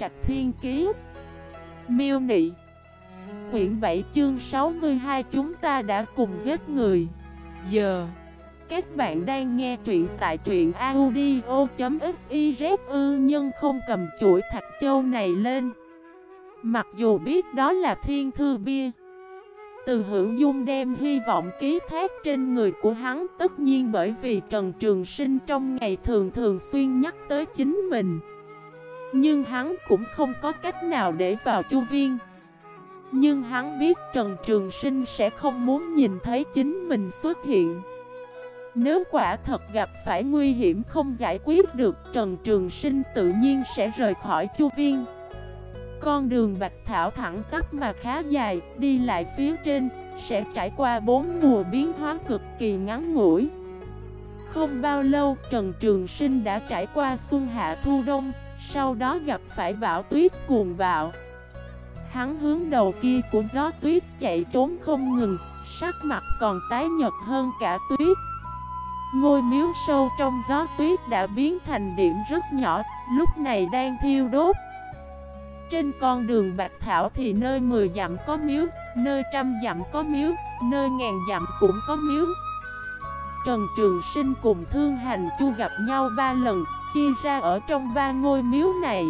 Trạch Thiên Kiế Miêu Nị. Quyển 7 chương 62 chúng ta đã cùng giết người. Giờ, Các bạn đang nghe truyện tại truyện audio.xyz ư nhưng không cầm chuỗi thạch châu này lên. Mặc dù biết đó là thiên thư bia, từ hữu dung đem hy vọng ký thác trên người của hắn, Tất nhiên bởi vì Trần Trường Sinh trong ngày thường thường xuyên nhắc tới chính mình. Nhưng hắn cũng không có cách nào để vào chu viên. Nhưng hắn biết Trần Trường Sinh sẽ không muốn nhìn thấy chính mình xuất hiện. Nếu quả thật gặp phải nguy hiểm không giải quyết được Trần Trường Sinh tự nhiên sẽ rời khỏi chu viên. Con đường bạch thảo thẳng tắp mà khá dài, đi lại phía trên, sẽ trải qua bốn mùa biến hóa cực kỳ ngắn ngủi. Không bao lâu, Trần Trường Sinh đã trải qua xuân hạ thu đông, sau đó gặp phải bão tuyết cuồng bạo. Hắn hướng đầu kia của gió tuyết chạy trốn không ngừng, sắc mặt còn tái nhật hơn cả tuyết. Ngôi miếu sâu trong gió tuyết đã biến thành điểm rất nhỏ, lúc này đang thiêu đốt. Trên con đường Bạch Thảo thì nơi 10 dặm có miếu, nơi trăm dặm có miếu, nơi ngàn dặm cũng có miếu. Trần Trường Sinh cùng Thương Hành Chu gặp nhau ba lần, chia ra ở trong ba ngôi miếu này.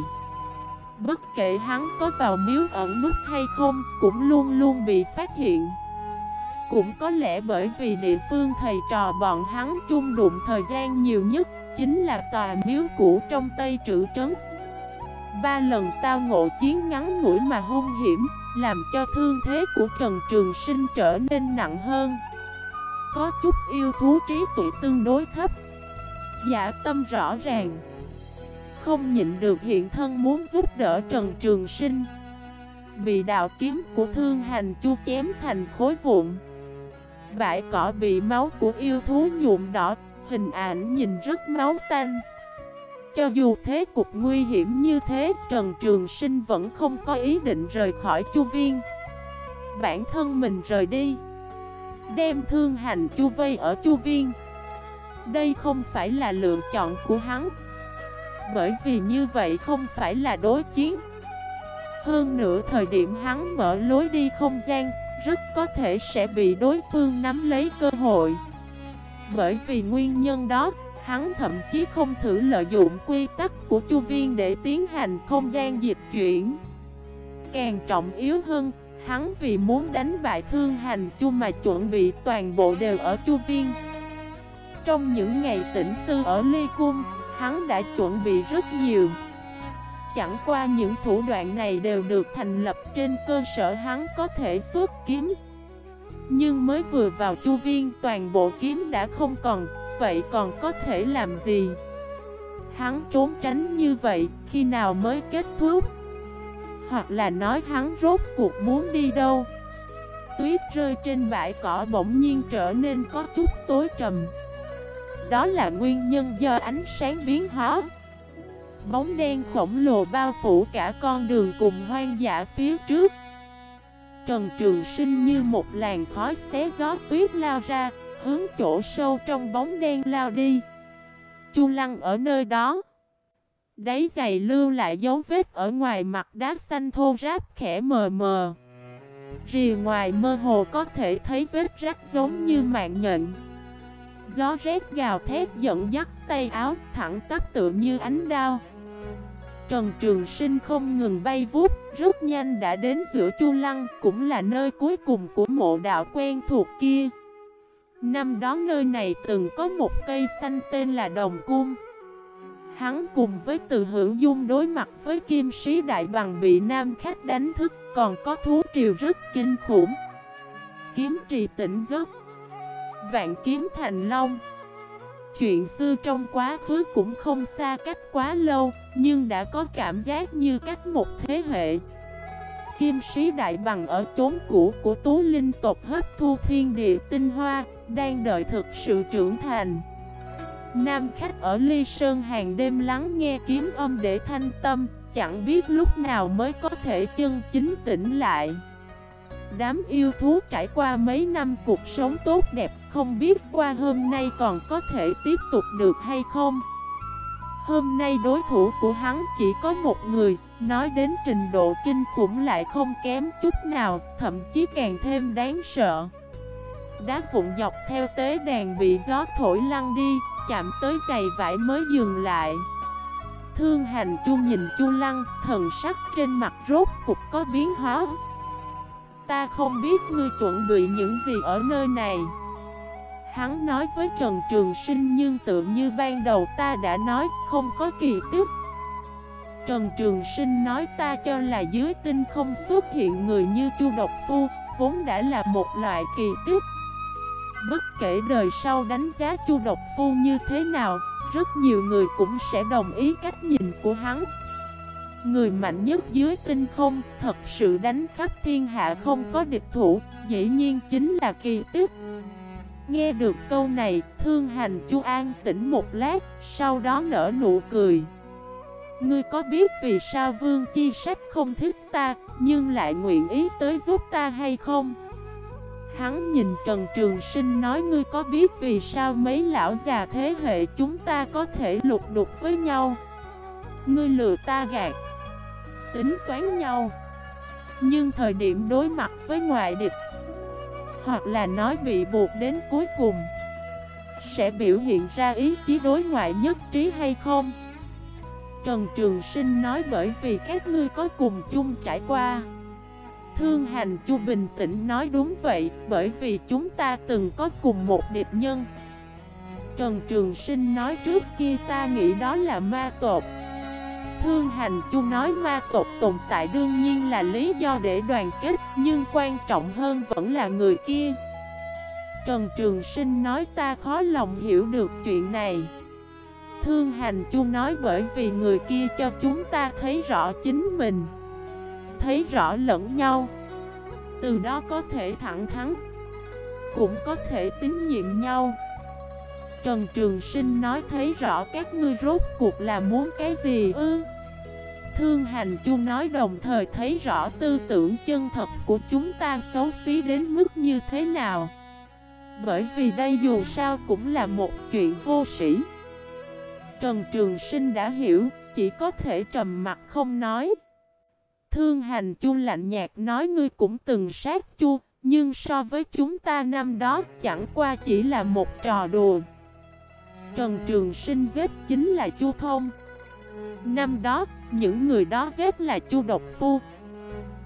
Bất kể hắn có vào miếu ẩn nút hay không, cũng luôn luôn bị phát hiện. Cũng có lẽ bởi vì địa phương thầy trò bọn hắn chung đụng thời gian nhiều nhất, chính là tòa miếu cũ trong Tây Trữ Trấn. Ba lần tao ngộ chiến ngắn ngủi mà hung hiểm Làm cho thương thế của Trần Trường Sinh trở nên nặng hơn Có chút yêu thú trí tuệ tương đối thấp Giả tâm rõ ràng Không nhịn được hiện thân muốn giúp đỡ Trần Trường Sinh Bị đạo kiếm của thương hành chu chém thành khối vụn Bãi cỏ bị máu của yêu thú nhuộm đỏ Hình ảnh nhìn rất máu tanh cho dù thế cục nguy hiểm như thế, Trần Trường Sinh vẫn không có ý định rời khỏi Chu Viên. Bản thân mình rời đi, đem thương hành Chu Vây ở Chu Viên. Đây không phải là lựa chọn của hắn, bởi vì như vậy không phải là đối chiến. Hơn nữa thời điểm hắn mở lối đi không gian, rất có thể sẽ bị đối phương nắm lấy cơ hội. Bởi vì nguyên nhân đó, Hắn thậm chí không thử lợi dụng quy tắc của chu viên để tiến hành không gian dịch chuyển Càng trọng yếu hơn, hắn vì muốn đánh bại thương hành chu mà chuẩn bị toàn bộ đều ở chu viên trong những ngày tỉnh tư ở Ly Cung, hắn đã chuẩn bị rất nhiều Chẳng qua những thủ đoạn này đều được thành lập trên cơ sở hắn có thể xuất kiếm Nhưng mới vừa vào chu viên toàn bộ kiếm đã không còn vậy còn có thể làm gì? Hắn trốn tránh như vậy, khi nào mới kết thúc? Hoặc là nói hắn rốt cuộc muốn đi đâu? Tuyết rơi trên bãi cỏ bỗng nhiên trở nên có chút tối trầm đó là nguyên nhân do ánh sáng biến hóa Bóng đen khổng lồ bao phủ cả con đường cùng hoang dã phía trước Trần Trường Sinh như một làn khói xé gió tuyết lao ra, hướng chỗ sâu trong bóng đen lao đi. Chu lăng ở nơi đó. Đáy giày lưu lại dấu vết ở ngoài mặt đá xanh thô ráp khẽ mờ mờ. Rìa ngoài mơ hồ có thể thấy vết rách giống như mạng nhện. Gió rét gào thét dẫn dắt tay áo thẳng tắp tựa như ánh đao. Trần Trường Sinh không ngừng bay vút, rất nhanh đã đến giữa Chu Lăng, cũng là nơi cuối cùng của mộ đạo quen thuộc kia. Năm đó nơi này từng có một cây xanh tên là Đồng Cung Hắn cùng với từ hữu dung đối mặt với kim sĩ đại bằng bị nam khách đánh thức Còn có thú triều rất kinh khủng Kiếm trì tỉnh giấc Vạn kiếm thành long. Chuyện xưa trong quá khứ cũng không xa cách quá lâu, Nhưng đã có cảm giác như cách một thế hệ. Kim sĩ đại bằng ở chốn cũ của tú linh tộc hấp thu thiên địa tinh hoa, đang đợi thực sự trưởng thành. Nam khách ở Ly Sơn hàng đêm lắng nghe kiếm âm để thanh tâm, Chẳng biết lúc nào mới có thể chân chính tỉnh lại. Đám yêu thú trải qua mấy năm cuộc sống tốt đẹp Không biết qua hôm nay còn có thể tiếp tục được hay không Hôm nay đối thủ của hắn chỉ có một người, nói đến trình độ kinh khủng lại không kém chút nào, thậm chí càng thêm đáng sợ. Đá vụn dọc theo tế đàn bị gió thổi lăn đi, chạm tới giày vải mới dừng lại. Thương hành chu nhìn chu lăng, thần sắc trên mặt rốt cục có biến hóa. Ta không biết ngươi chuẩn bị những gì ở nơi này. Hắn nói với Trần Trường Sinh nhưng tự như ban đầu ta đã nói, không có kỳ tiếp. Trần Trường Sinh nói ta cho là dưới tinh không xuất hiện người như Chu Độc Phu, vốn đã là một loại kỳ tiếp. Bất kể đời sau đánh giá Chu Độc Phu như thế nào, rất nhiều người cũng sẽ đồng ý cách nhìn của hắn. Người mạnh nhất dưới tinh không, thật sự đánh khắp thiên hạ không có địch thủ, dĩ nhiên chính là kỳ tích. Nghe được câu này, thương hành chu an tỉnh một lát, sau đó nở nụ cười. Ngươi có biết vì sao Vương Chi Sách không thích ta, nhưng lại nguyện ý tới giúp ta hay không? Hắn nhìn Trần Trường Sinh nói ngươi có biết vì sao mấy lão già thế hệ chúng ta có thể lục đục với nhau? Ngươi lừa ta gạt, tính toán nhau. Nhưng thời điểm đối mặt với ngoại địch, hoặc là nói bị buộc đến cuối cùng, Sẽ biểu hiện ra ý chí đối ngoại nhất trí hay không? Trần Trường Sinh nói bởi vì các ngươi có cùng chung trải qua. Thương hành chu bình tĩnh nói đúng vậy, Bởi vì chúng ta từng có cùng một địch nhân. Trần Trường Sinh nói trước kia ta nghĩ đó là ma tột Thương hành chu nói ma tộc tồn tại đương nhiên là lý do để đoàn kết, Nhưng quan trọng hơn vẫn là người kia. Trần Trường Sinh nói, ta khó lòng hiểu được chuyện này. Thương hành chu nói, bởi vì người kia cho chúng ta thấy rõ chính mình, Thấy rõ lẫn nhau. Từ đó có thể thẳng thắn, Cũng có thể tín nhiệm nhau. Trần Trường Sinh nói thấy rõ các ngươi rốt cuộc là muốn cái gì ư? Thương hành chu nói đồng thời thấy rõ tư tưởng chân thật của chúng ta xấu xí đến mức như thế nào. Bởi vì đây dù sao cũng là một chuyện vô sĩ Trần Trường Sinh đã hiểu, chỉ có thể trầm mặt không nói. Thương hành chu lạnh nhạt nói ngươi cũng từng sát chu Nhưng so với chúng ta năm đó chẳng qua chỉ là một trò đùa. Trần Trường Sinh giết chính là Chu Thông. Năm đó, những người đó giết là Chu Độc Phu.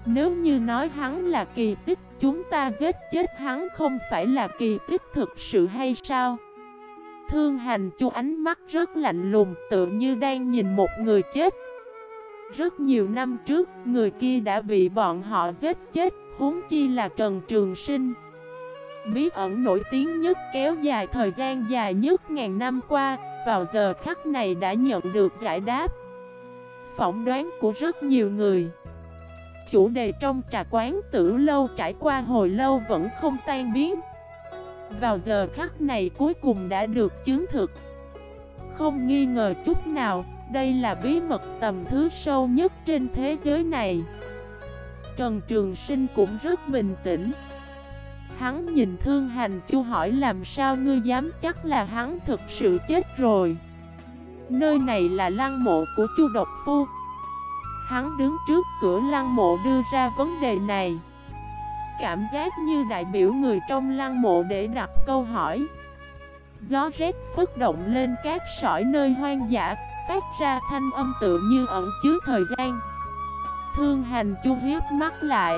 Nếu như nói hắn là kỳ tích Chúng ta giết chết hắn không phải là kỳ tích thực sự hay sao? Thương hành chu ánh mắt rất lạnh lùng Tự như đang nhìn một người chết. Rất nhiều năm trước Người kia đã bị bọn họ giết chết huống chi là Trần Trường Sinh. Bí ẩn nổi tiếng nhất kéo dài thời gian dài nhất ngàn năm qua, Vào giờ khắc này đã nhận được giải đáp. Phỏng đoán của rất nhiều người. Chủ đề trong trà quán tử lâu trải qua hồi lâu vẫn không tan biến. Vào giờ khắc này cuối cùng đã được chứng thực. Không nghi ngờ chút nào, Đây là bí mật tầm thứ sâu nhất trên thế giới này. Trần Trường Sinh cũng rất bình tĩnh. Hắn nhìn thương hành chu hỏi làm sao ngươi dám chắc là hắn thực sự chết rồi. Nơi này là lăng mộ của chu độc phu. Hắn đứng trước cửa lăng mộ đưa ra vấn đề này. Cảm giác như đại biểu người trong lăng mộ để đặt câu hỏi. Gió rét phất động lên các sỏi nơi hoang dã, Phát ra thanh âm tự như ẩn chứa thời gian. Thương hành chu hiếp mắt lại.